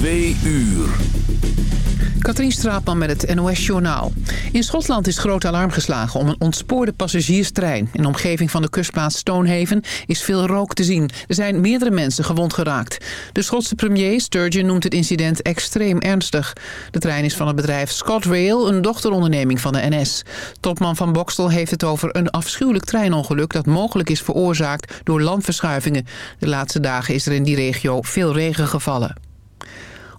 Twee uur. Katrien Straatman met het NOS-journaal. In Schotland is groot alarm geslagen om een ontspoorde passagierstrein. In de omgeving van de kustplaats Stonehaven is veel rook te zien. Er zijn meerdere mensen gewond geraakt. De Schotse premier Sturgeon noemt het incident extreem ernstig. De trein is van het bedrijf ScotRail, een dochteronderneming van de NS. Topman van Boxtel heeft het over een afschuwelijk treinongeluk... dat mogelijk is veroorzaakt door landverschuivingen. De laatste dagen is er in die regio veel regen gevallen.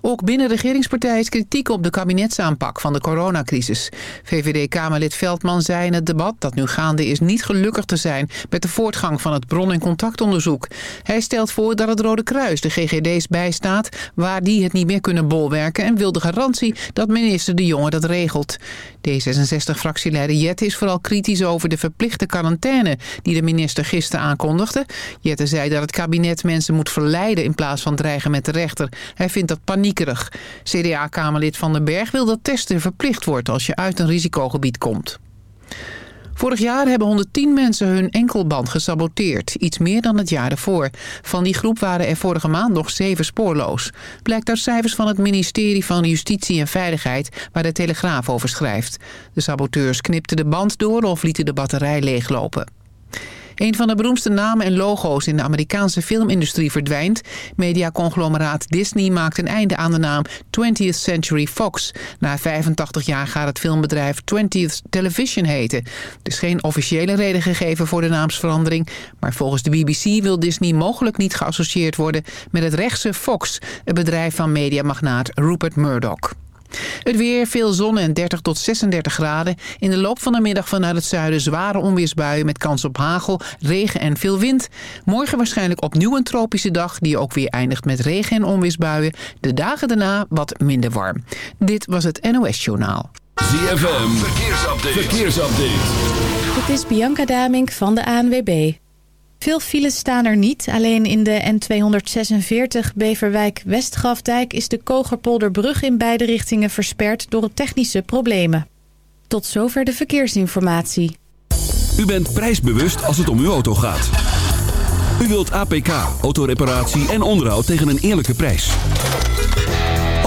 Ook binnen regeringspartijen is kritiek op de kabinetsaanpak van de coronacrisis. VVD-Kamerlid Veldman zei in het debat dat nu gaande is niet gelukkig te zijn met de voortgang van het bron- en contactonderzoek. Hij stelt voor dat het Rode Kruis de GGD's bijstaat waar die het niet meer kunnen bolwerken en wil de garantie dat minister De Jonge dat regelt. D66-fractieleider Jette is vooral kritisch over de verplichte quarantaine die de minister gisteren aankondigde. Jette zei dat het kabinet mensen moet verleiden in plaats van dreigen met de rechter. Hij vindt dat paniek CDA-kamerlid Van den Berg wil dat testen verplicht wordt als je uit een risicogebied komt. Vorig jaar hebben 110 mensen hun enkelband gesaboteerd. Iets meer dan het jaar ervoor. Van die groep waren er vorige maand nog zeven spoorloos. Blijkt uit cijfers van het ministerie van Justitie en Veiligheid... waar de Telegraaf over schrijft. De saboteurs knipten de band door of lieten de batterij leeglopen. Een van de beroemdste namen en logo's in de Amerikaanse filmindustrie verdwijnt. Mediaconglomeraat Disney maakt een einde aan de naam 20th Century Fox. Na 85 jaar gaat het filmbedrijf 20th Television heten. Er is geen officiële reden gegeven voor de naamsverandering. Maar volgens de BBC wil Disney mogelijk niet geassocieerd worden met het rechtse Fox, het bedrijf van mediamagnaat Rupert Murdoch. Het weer, veel zon en 30 tot 36 graden. In de loop van de middag vanuit het zuiden zware onweersbuien met kans op hagel, regen en veel wind. Morgen waarschijnlijk opnieuw een tropische dag die ook weer eindigt met regen en onweersbuien. De dagen daarna wat minder warm. Dit was het NOS Journaal. ZFM, verkeersupdate. verkeersupdate. Dit is Bianca Damink van de ANWB. Veel files staan er niet. Alleen in de N246 Beverwijk-Westgrafdijk is de Kogerpolderbrug in beide richtingen versperd door technische problemen. Tot zover de verkeersinformatie. U bent prijsbewust als het om uw auto gaat. U wilt APK, autoreparatie en onderhoud tegen een eerlijke prijs.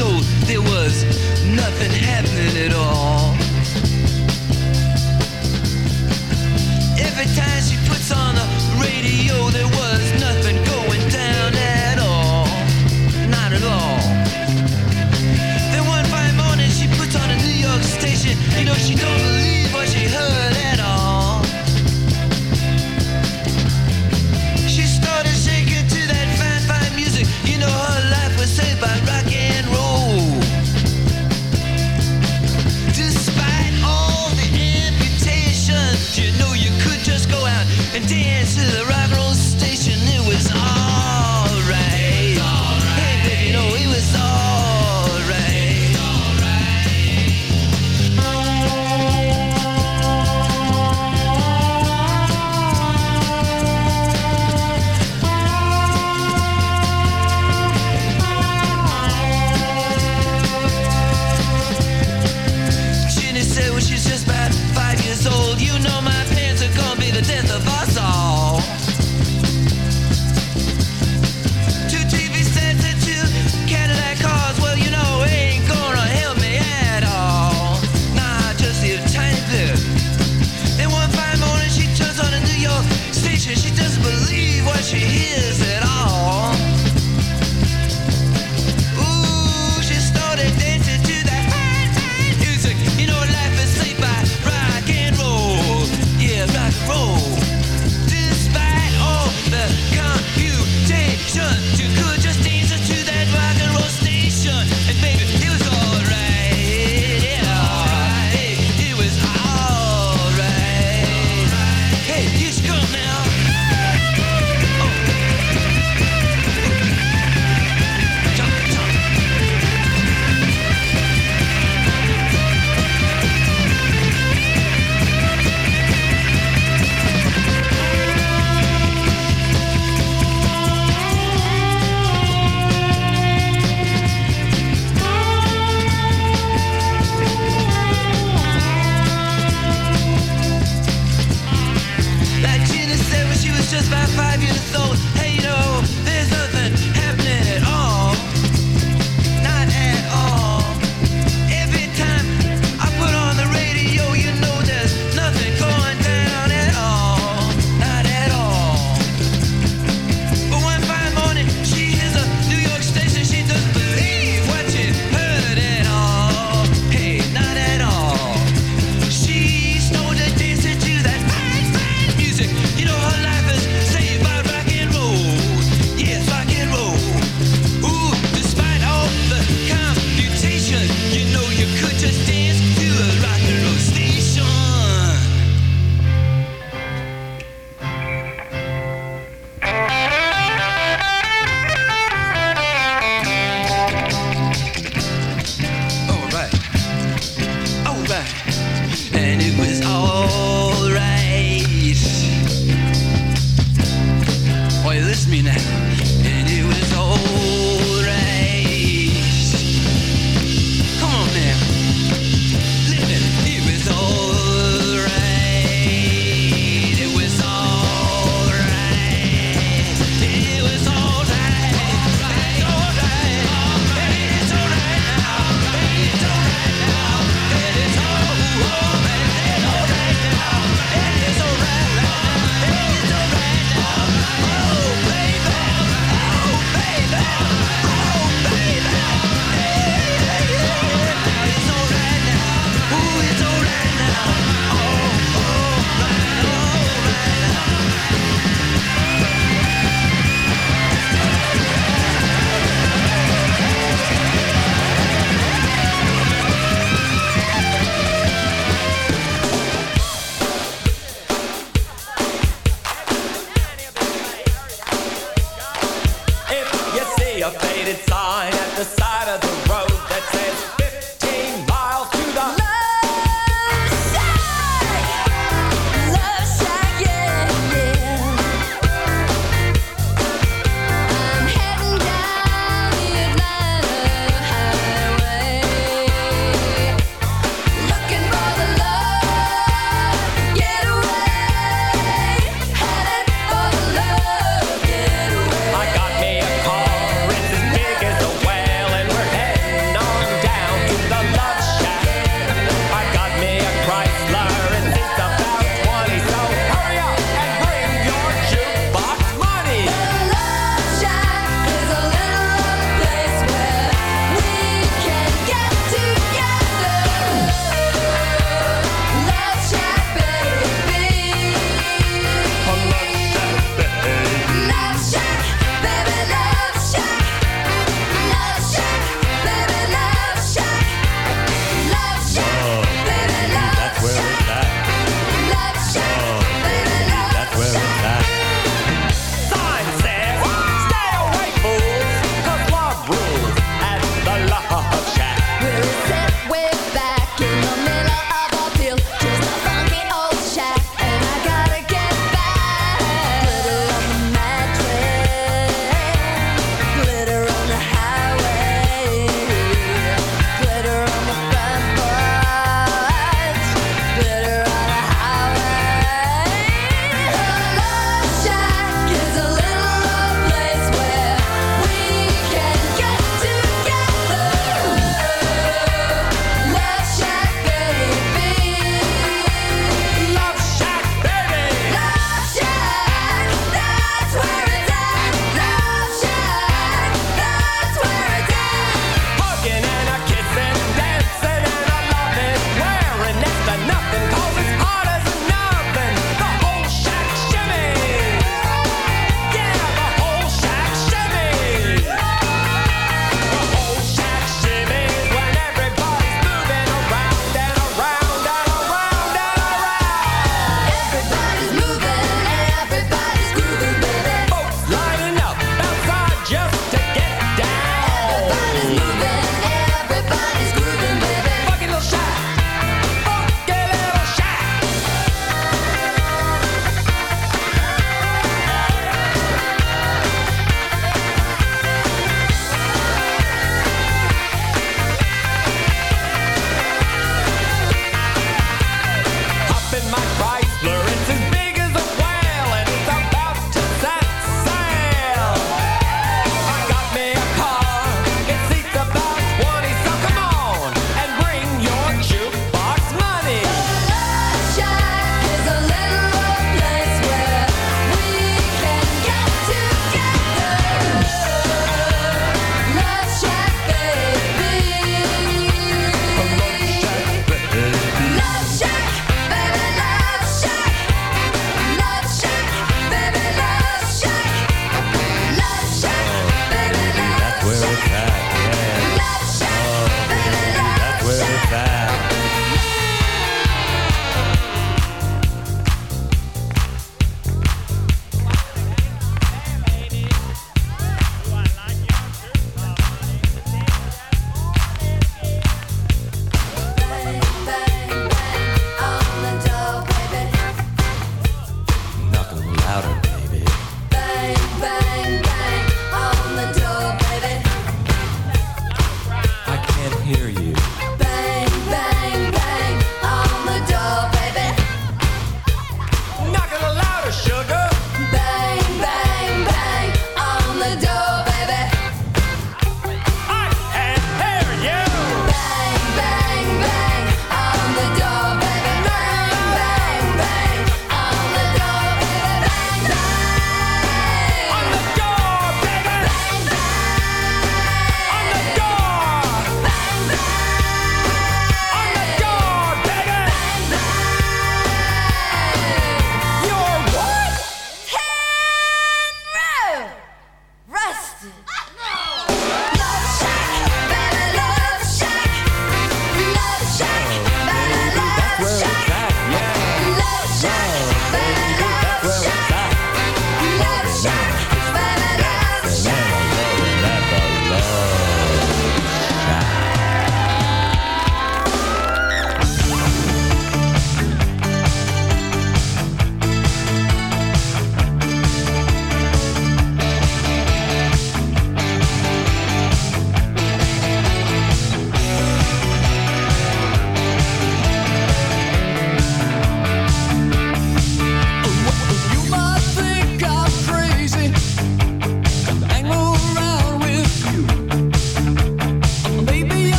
Old, there was nothing happening at all.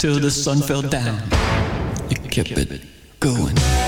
Till the sun fell down. You kept it going.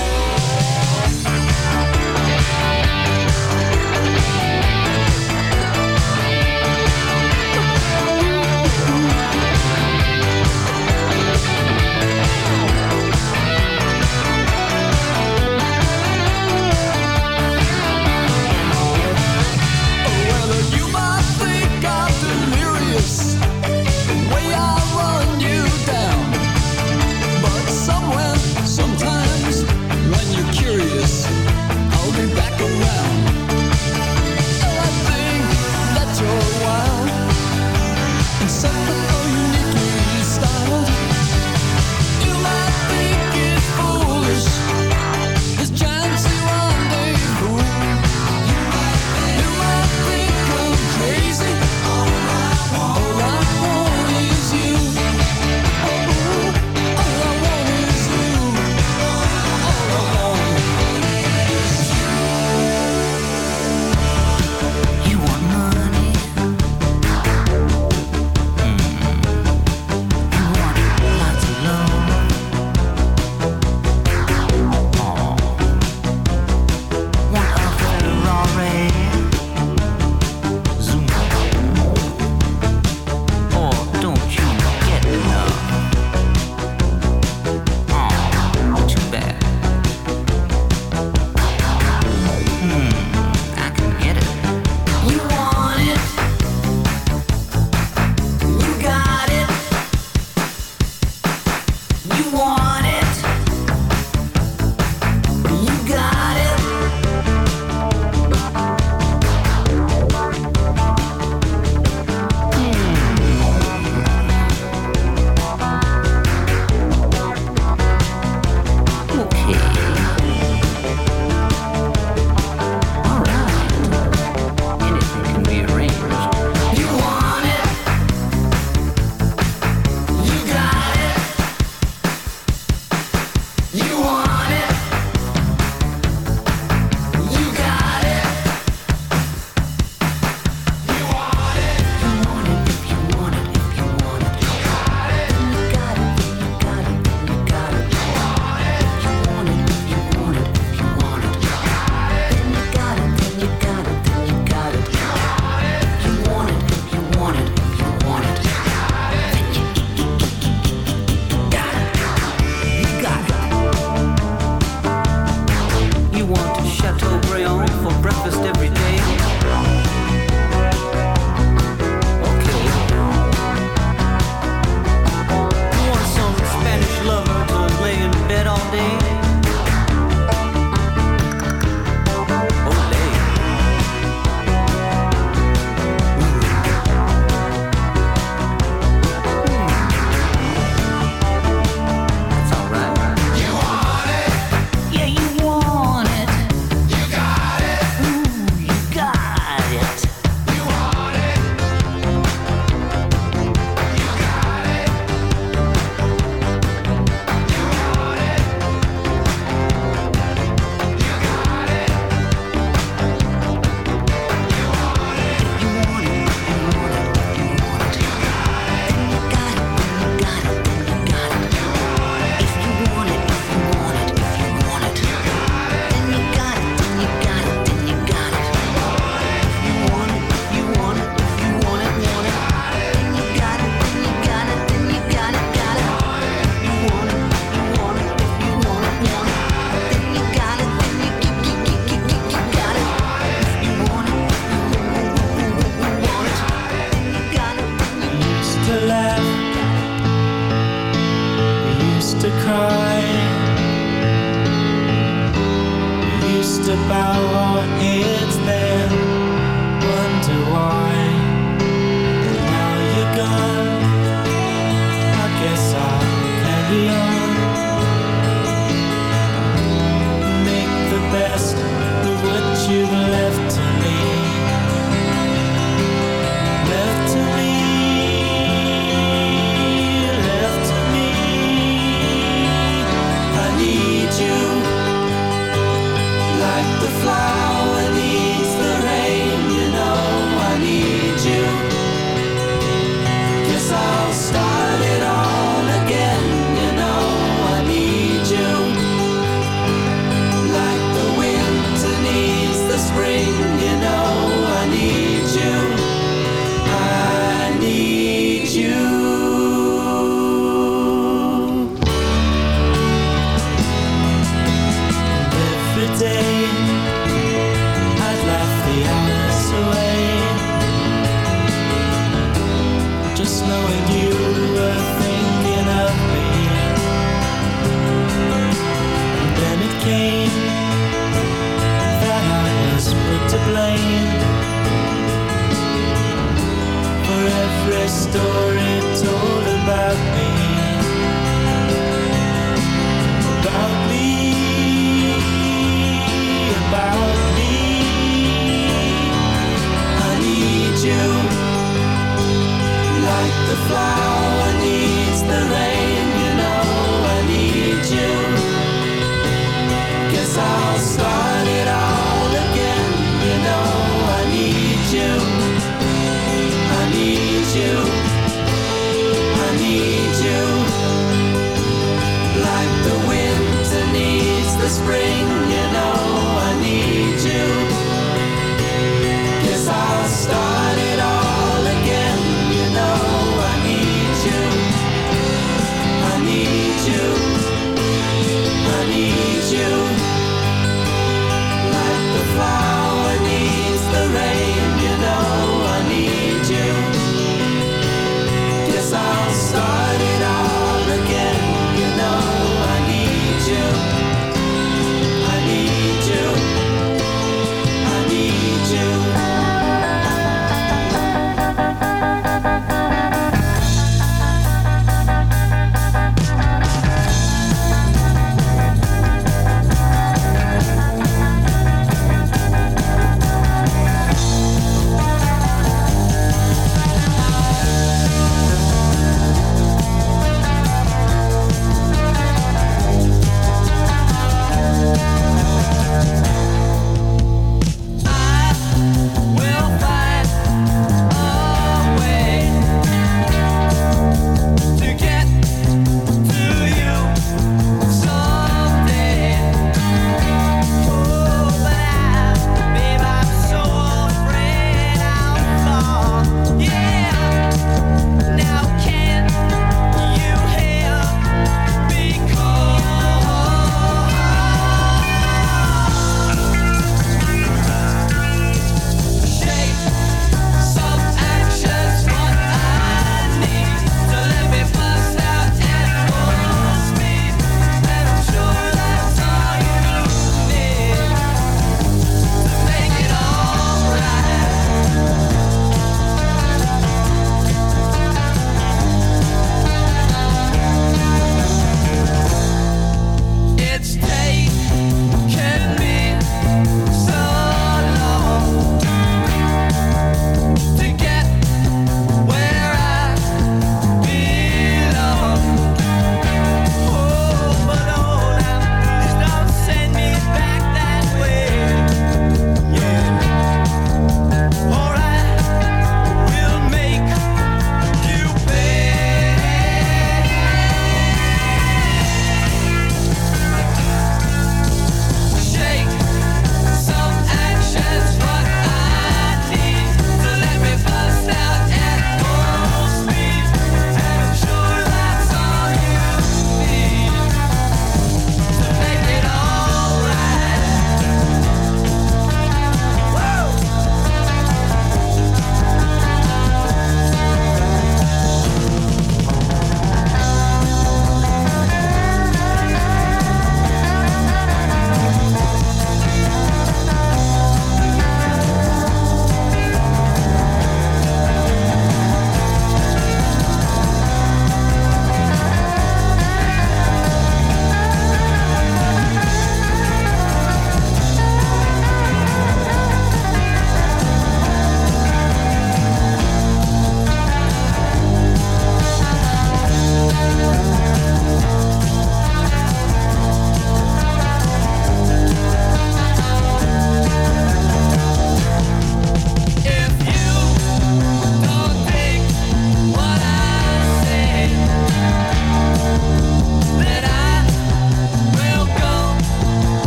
So.